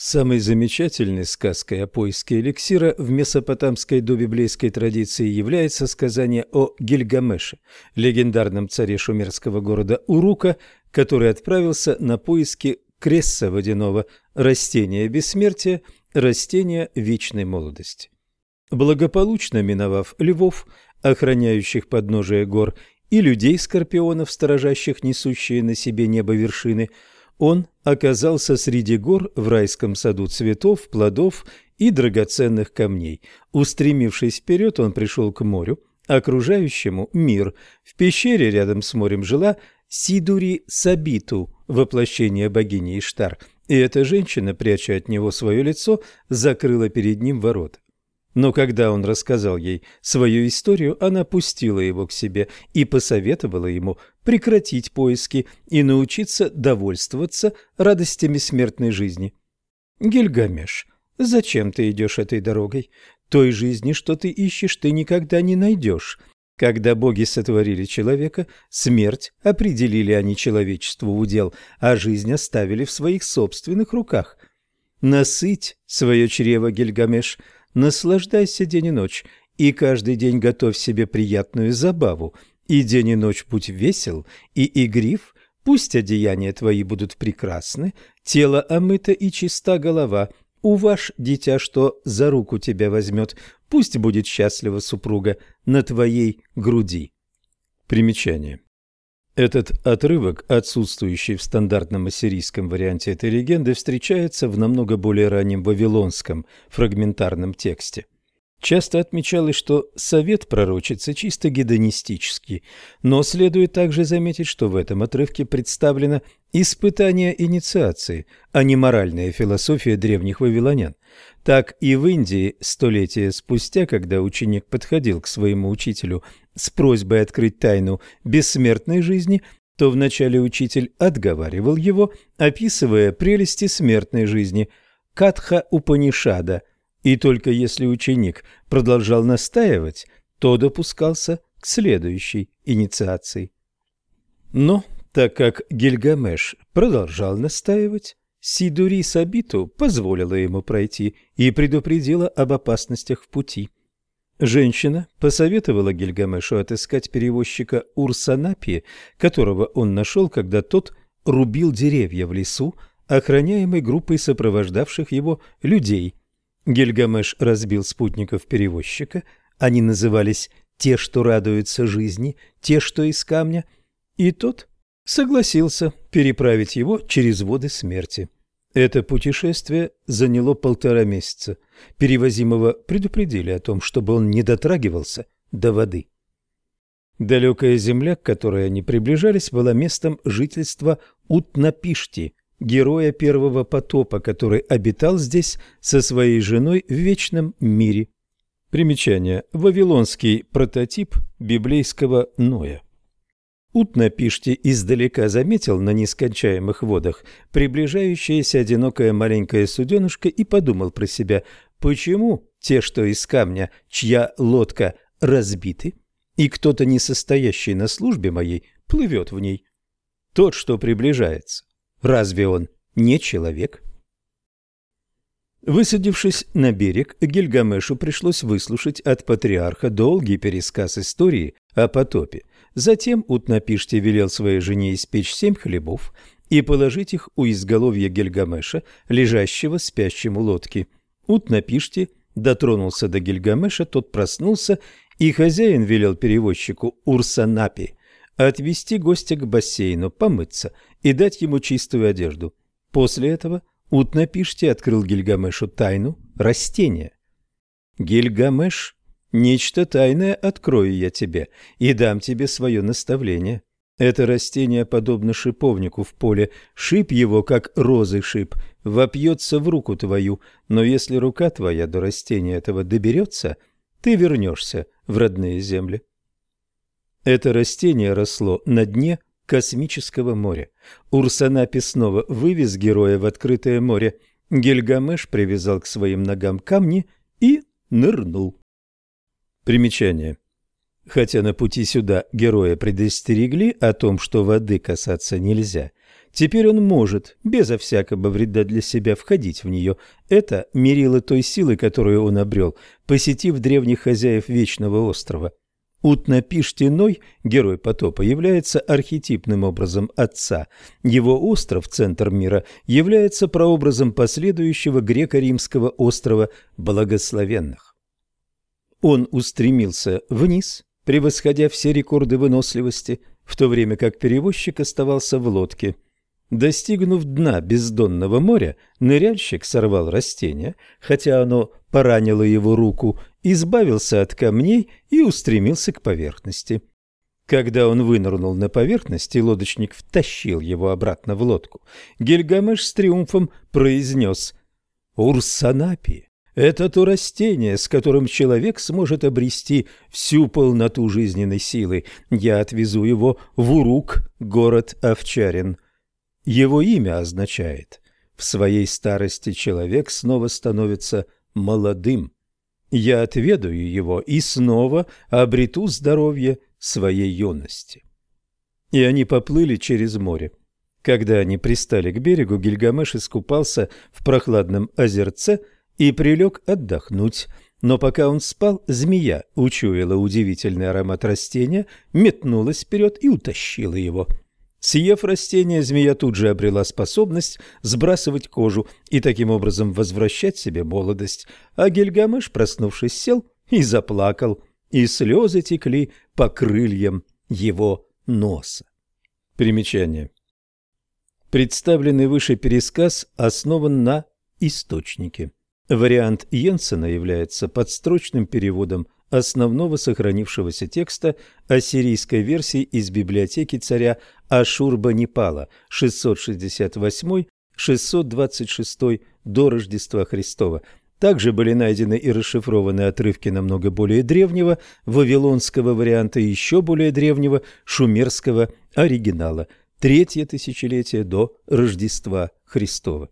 Самой замечательной сказкой о поиске эликсира в месопотамской добиблейской традиции является сказание о Гильгамеше, легендарном царе шумерского города Урука, который отправился на поиски кресса водяного, растения бессмертия, растения вечной молодости. Благополучно миновав львов, охраняющих подножие гор, и людей-скорпионов, сторожащих несущие на себе небо вершины – он оказался среди гор в райском саду цветов, плодов и драгоценных камней. Устремившись вперед, он пришел к морю, окружающему мир. В пещере рядом с морем жила Сидури Сабиту, воплощение богини Иштар, и эта женщина, пряча от него свое лицо, закрыла перед ним ворота. Но когда он рассказал ей свою историю, она пустила его к себе и посоветовала ему прекратить поиски и научиться довольствоваться радостями смертной жизни. «Гильгамеш, зачем ты идешь этой дорогой? Той жизни, что ты ищешь, ты никогда не найдешь. Когда боги сотворили человека, смерть определили они человечеству в удел, а жизнь оставили в своих собственных руках. Насыть свое чрево, Гильгамеш – Наслаждайся день и ночь, и каждый день готовь себе приятную забаву, и день и ночь будь весел и игрив, пусть одеяния твои будут прекрасны, тело омыто и чиста голова, уваж дитя, что за руку тебя возьмет, пусть будет счастлива супруга на твоей груди. Примечание. Этот отрывок, отсутствующий в стандартном ассирийском варианте этой легенды, встречается в намного более раннем вавилонском фрагментарном тексте. Часто отмечалось, что совет пророчицы чисто гедонистический, но следует также заметить, что в этом отрывке представлено испытание инициации, а не моральная философия древних вавилонян. Так и в Индии столетия спустя, когда ученик подходил к своему учителю с просьбой открыть тайну бессмертной жизни, то вначале учитель отговаривал его, описывая прелести смертной жизни – Катха Упанишада, и только если ученик продолжал настаивать, то допускался к следующей инициации. Но, так как Гильгамеш продолжал настаивать, Сидури Сабиту позволила ему пройти и предупредила об опасностях в пути. Женщина посоветовала Гильгамешу отыскать перевозчика Урсанапи, которого он нашел, когда тот рубил деревья в лесу, охраняемой группой сопровождавших его людей. Гильгамеш разбил спутников перевозчика, они назывались «те, что радуются жизни», «те, что из камня», и тот согласился переправить его через воды смерти. Это путешествие заняло полтора месяца. Перевозимого предупредили о том, чтобы он не дотрагивался до воды. Далекая земля, к которой они приближались, была местом жительства Утнапишти, героя первого потопа, который обитал здесь со своей женой в вечном мире. Примечание. Вавилонский прототип библейского Ноя. Утнапишти издалека заметил на нескончаемых водах приближающееся одинокое маленькое суденышко и подумал про себя, почему те, что из камня, чья лодка разбиты, и кто-то, не состоящий на службе моей, плывет в ней. Тот, что приближается, разве он не человек? Высадившись на берег, Гильгамешу пришлось выслушать от патриарха долгий пересказ истории о потопе. Затем Утнапиште велел своей жене испечь семь хлебов и положить их у изголовья Гильгамеша, лежащего спящим у лодки. Утнапиште дотронулся до Гильгамеша, тот проснулся, и хозяин велел перевозчику Урсанапи отвести гостя к бассейну, помыться и дать ему чистую одежду. После этого Утнапиште открыл Гильгамешу тайну растения. Гильгамеш Нечто тайное открою я тебе и дам тебе свое наставление. Это растение подобно шиповнику в поле, шип его, как розы шип, вопьется в руку твою, но если рука твоя до растения этого доберется, ты вернешься в родные земли. Это растение росло на дне космического моря. Урсанапи снова вывез героя в открытое море. Гильгамеш привязал к своим ногам камни и нырнул. Примечание. Хотя на пути сюда героя предостерегли о том, что воды касаться нельзя, Теперь он может, безо всякого вреда для себя, входить в нее. Это мерило той силы, которую он обрел, посетив древних хозяев Вечного острова. Утнапиштиной, герой потопа, является архетипным образом отца. Его остров, центр мира, является прообразом последующего греко-римского острова Благословенных. Он устремился вниз, превосходя все рекорды выносливости, в то время как перевозчик оставался в лодке – Достигнув дна бездонного моря, ныряльщик сорвал растение, хотя оно поранило его руку, избавился от камней и устремился к поверхности. Когда он вынырнул на поверхность, и лодочник втащил его обратно в лодку, Гильгамеш с триумфом произнес «Урсанапи – это то растение, с которым человек сможет обрести всю полноту жизненной силы. Я отвезу его в Урук, город Овчарин». Его имя означает «в своей старости человек снова становится молодым». Я отведаю его и снова обрету здоровье своей юности. И они поплыли через море. Когда они пристали к берегу, Гильгамеш искупался в прохладном озерце и прилег отдохнуть. Но пока он спал, змея учуяла удивительный аромат растения, метнулась вперед и утащила его. Съев растение, змея тут же обрела способность сбрасывать кожу и таким образом возвращать себе молодость, а Гильгамеш, проснувшись, сел и заплакал, и слезы текли по крыльям его носа. Примечание. Представленный выше пересказ основан на источнике. Вариант Йенсена является подстрочным переводом основного сохранившегося текста ассирийской версии из библиотеки царя Ашурбанипала 668-626 до Рождества Христова. Также были найдены и расшифрованы отрывки намного более древнего вавилонского варианта и еще более древнего шумерского оригинала, третье тысячелетие до Рождества Христова.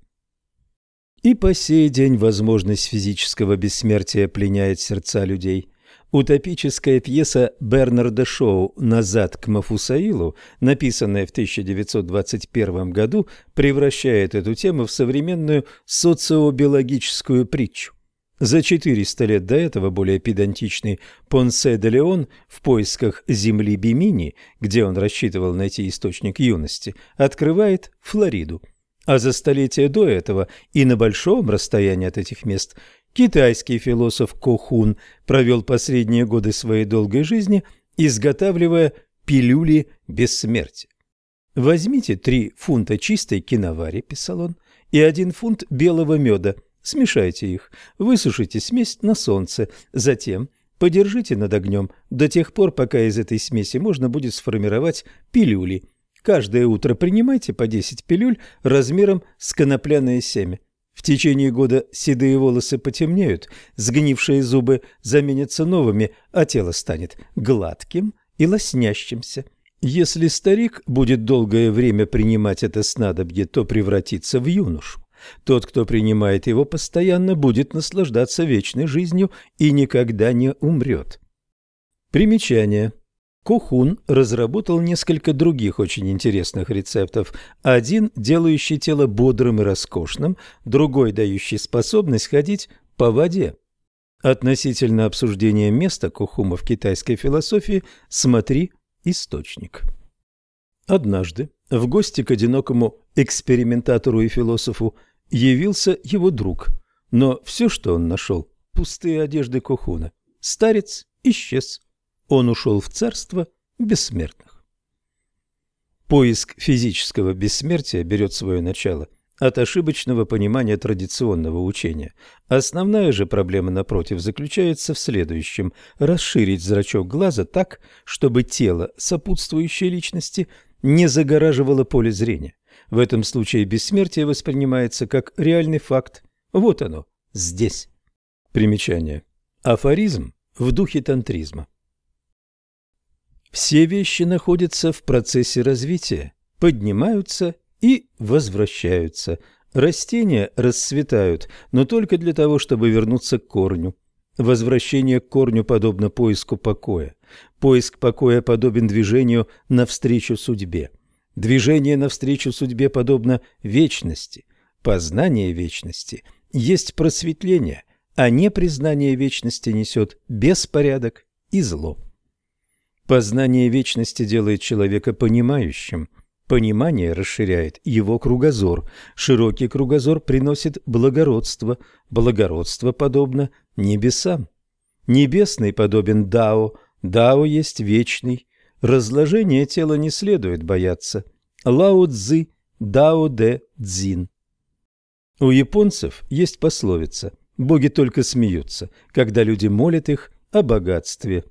И по сей день возможность физического бессмертия пленяет сердца людей. Утопическая пьеса Бернарда Шоу «Назад к Мафусаилу», написанная в 1921 году, превращает эту тему в современную социобиологическую притчу. За 400 лет до этого более педантичный Понсе де Леон в поисках земли Бимини, где он рассчитывал найти источник юности, открывает Флориду. А за столетия до этого и на большом расстоянии от этих мест Китайский философ Кохун провел последние годы своей долгой жизни, изготавливая пилюли бессмертия. «Возьмите три фунта чистой киновари», – писал он, – «и один фунт белого меда. Смешайте их, высушите смесь на солнце, затем подержите над огнем до тех пор, пока из этой смеси можно будет сформировать пилюли. Каждое утро принимайте по 10 пилюль размером с конопляное семя. В течение года седые волосы потемнеют, сгнившие зубы заменятся новыми, а тело станет гладким и лоснящимся. Если старик будет долгое время принимать это снадобье, то превратится в юношу. Тот, кто принимает его постоянно, будет наслаждаться вечной жизнью и никогда не умрет. Примечание. Кохун разработал несколько других очень интересных рецептов. Один, делающий тело бодрым и роскошным, другой, дающий способность ходить по воде. Относительно обсуждения места Кохума в китайской философии смотри источник. Однажды в гости к одинокому экспериментатору и философу явился его друг, но все, что он нашел – пустые одежды Кохуна. Старец исчез он ушел в царство бессмертных. Поиск физического бессмертия берет свое начало от ошибочного понимания традиционного учения. Основная же проблема, напротив, заключается в следующем – расширить зрачок глаза так, чтобы тело сопутствующей личности не загораживало поле зрения. В этом случае бессмертие воспринимается как реальный факт. Вот оно, здесь. Примечание. Афоризм в духе тантризма. Все вещи находятся в процессе развития, поднимаются и возвращаются. Растения расцветают, но только для того, чтобы вернуться к корню. Возвращение к корню подобно поиску покоя. Поиск покоя подобен движению навстречу судьбе. Движение навстречу судьбе подобно вечности. Познание вечности есть просветление, а непризнание вечности несет беспорядок и зло. Познание вечности делает человека понимающим. Понимание расширяет его кругозор. Широкий кругозор приносит благородство. Благородство подобно небесам. Небесный подобен Дао. Дао есть вечный. Разложение тела не следует бояться. Лао Цзы, Дао Де Цзин. У японцев есть пословица «Боги только смеются, когда люди молят их о богатстве».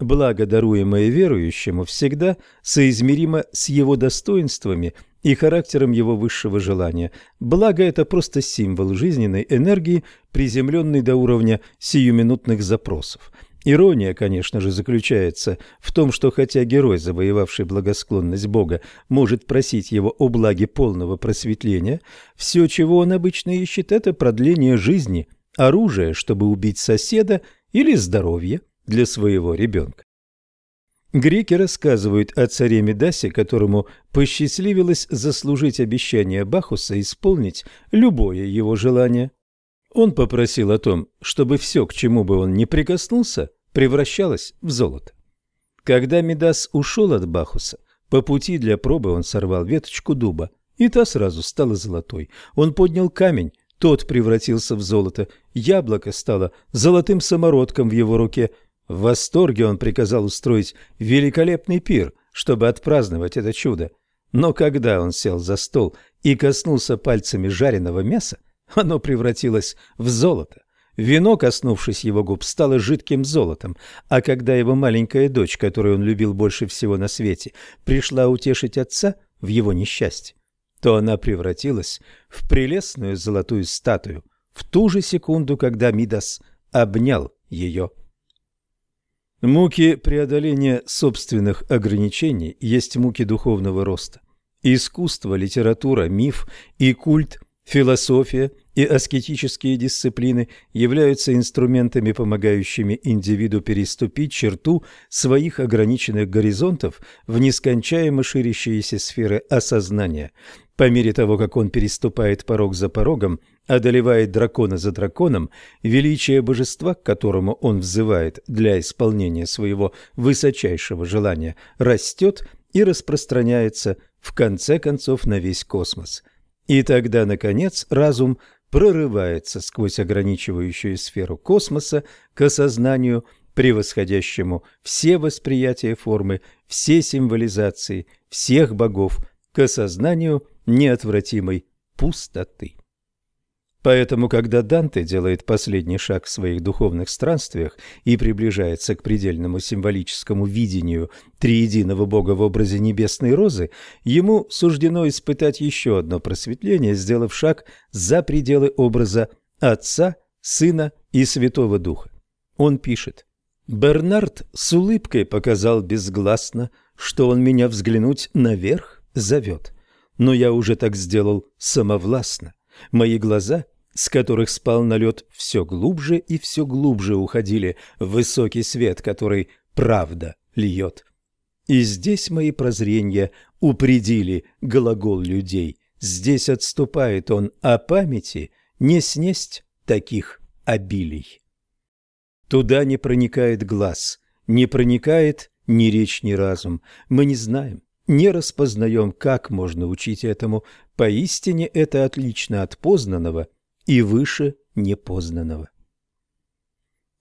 Благо, даруемое верующему, всегда соизмеримо с его достоинствами и характером его высшего желания. Благо – это просто символ жизненной энергии, приземленный до уровня сиюминутных запросов. Ирония, конечно же, заключается в том, что хотя герой, завоевавший благосклонность Бога, может просить его о благе полного просветления, все, чего он обычно ищет, это продление жизни, оружие, чтобы убить соседа или здоровье для своего ребенка. Греки рассказывают о царе Медасе, которому посчастливилось заслужить обещание Бахуса исполнить любое его желание. Он попросил о том, чтобы все, к чему бы он ни прикоснулся, превращалось в золото. Когда Медас ушел от Бахуса, по пути для пробы он сорвал веточку дуба, и та сразу стала золотой. Он поднял камень, тот превратился в золото, яблоко стало золотым самородком в его руке – в восторге он приказал устроить великолепный пир, чтобы отпраздновать это чудо. Но когда он сел за стол и коснулся пальцами жареного мяса, оно превратилось в золото. Вино, коснувшись его губ, стало жидким золотом, а когда его маленькая дочь, которую он любил больше всего на свете, пришла утешить отца в его несчастье, то она превратилась в прелестную золотую статую в ту же секунду, когда Мидас обнял ее. Муки преодоления собственных ограничений есть муки духовного роста. Искусство, литература, миф и культ, философия и аскетические дисциплины являются инструментами, помогающими индивиду переступить черту своих ограниченных горизонтов в нескончаемо ширящиеся сферы осознания. По мере того, как он переступает порог за порогом, одолевает дракона за драконом, величие божества, к которому он взывает для исполнения своего высочайшего желания, растет и распространяется в конце концов на весь космос. И тогда, наконец, разум прорывается сквозь ограничивающую сферу космоса к осознанию, превосходящему все восприятия формы, все символизации, всех богов, к осознанию неотвратимой пустоты. Поэтому, когда Данте делает последний шаг в своих духовных странствиях и приближается к предельному символическому видению триединого Бога в образе небесной розы, ему суждено испытать еще одно просветление, сделав шаг за пределы образа Отца, Сына и Святого Духа. Он пишет, «Бернард с улыбкой показал безгласно, что он меня взглянуть наверх зовет, но я уже так сделал самовластно. Мои глаза, с которых спал налет, все глубже и все глубже уходили в высокий свет, который правда льет. И здесь мои прозрения упредили глагол людей. Здесь отступает он, а памяти не снесть таких обилий. Туда не проникает глаз, не проникает ни речь, ни разум. Мы не знаем, не распознаем, как можно учить этому. Поистине это отлично от познанного и выше непознанного.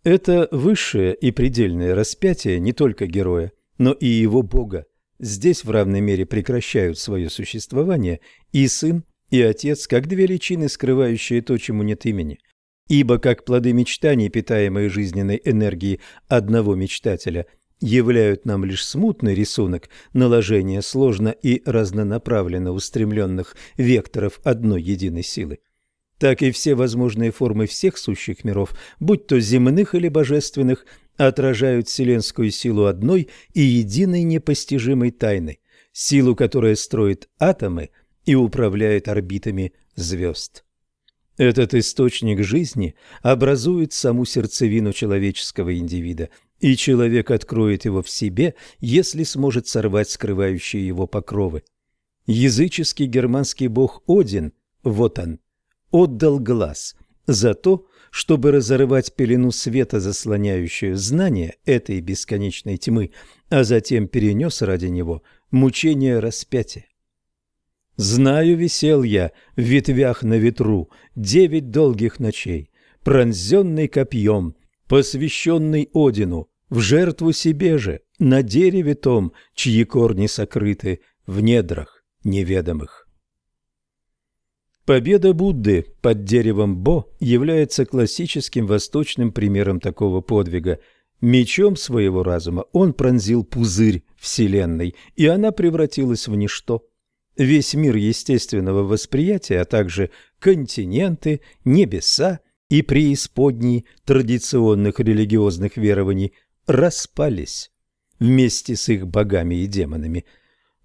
Это высшее и предельное распятие не только героя, но и его Бога. Здесь в равной мере прекращают свое существование и сын, и отец, как две личины, скрывающие то, чему нет имени. Ибо как плоды мечтаний, питаемые жизненной энергией одного мечтателя, являют нам лишь смутный рисунок наложения сложно и разнонаправленно устремленных векторов одной единой силы, так и все возможные формы всех сущих миров, будь то земных или божественных, отражают вселенскую силу одной и единой непостижимой тайны, силу, которая строит атомы и управляет орбитами звезд. Этот источник жизни образует саму сердцевину человеческого индивида – и человек откроет его в себе, если сможет сорвать скрывающие его покровы. Языческий германский бог Один, вот он, отдал глаз за то, чтобы разорвать пелену света, заслоняющую знание этой бесконечной тьмы, а затем перенес ради него мучение распятия. Знаю, висел я в ветвях на ветру девять долгих ночей, пронзенный копьем, посвященный Одину, в жертву себе же, на дереве том, чьи корни сокрыты в недрах неведомых. Победа Будды под деревом Бо является классическим восточным примером такого подвига. Мечом своего разума он пронзил пузырь Вселенной, и она превратилась в ничто. Весь мир естественного восприятия, а также континенты, небеса и преисподние традиционных религиозных верований распались вместе с их богами и демонами.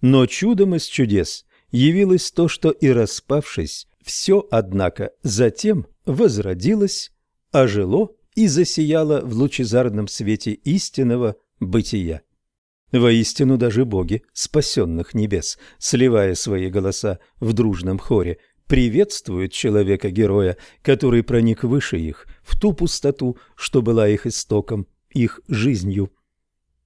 Но чудом из чудес явилось то, что и распавшись, все, однако, затем возродилось, ожило и засияло в лучезарном свете истинного бытия. Воистину даже боги спасенных небес, сливая свои голоса в дружном хоре, приветствуют человека-героя, который проник выше их, в ту пустоту, что была их истоком, их жизнью.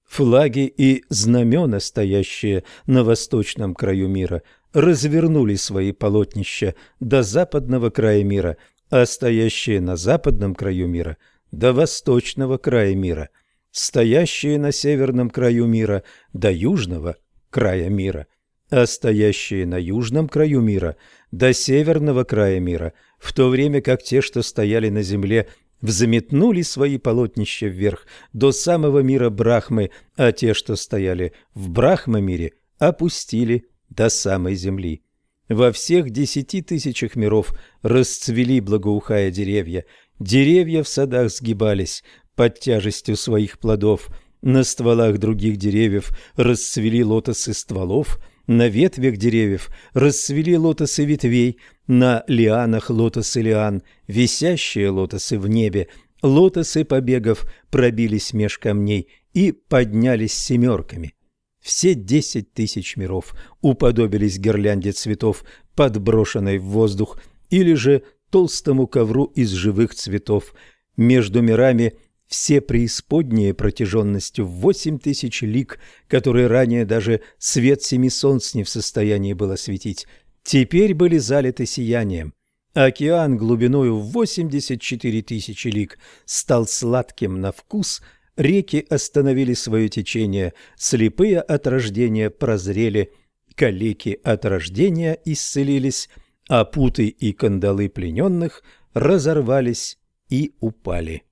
Флаги и знамена, стоящие на восточном краю мира, развернули свои полотнища до западного края мира, а стоящие на западном краю мира – до восточного края мира – стоящие на северном краю мира до южного края мира, а стоящие на южном краю мира до северного края мира, в то время как те, что стояли на земле, взметнули свои полотнища вверх до самого мира Брахмы, а те, что стояли в Брахма-мире, опустили до самой земли. Во всех десяти тысячах миров расцвели благоухая деревья, деревья в садах сгибались, под тяжестью своих плодов. На стволах других деревьев расцвели лотосы стволов, на ветвях деревьев расцвели лотосы ветвей, на лианах лотосы лиан, висящие лотосы в небе, лотосы побегов пробились меж камней и поднялись семерками. Все десять тысяч миров уподобились гирлянде цветов, подброшенной в воздух, или же толстому ковру из живых цветов. Между мирами – все преисподние протяженностью в восемь тысяч лик, которые ранее даже свет семи солнц не в состоянии было осветить, теперь были залиты сиянием. Океан глубиною в 84 тысячи лик стал сладким на вкус, реки остановили свое течение, слепые от рождения прозрели, калеки от рождения исцелились, а путы и кандалы плененных разорвались и упали.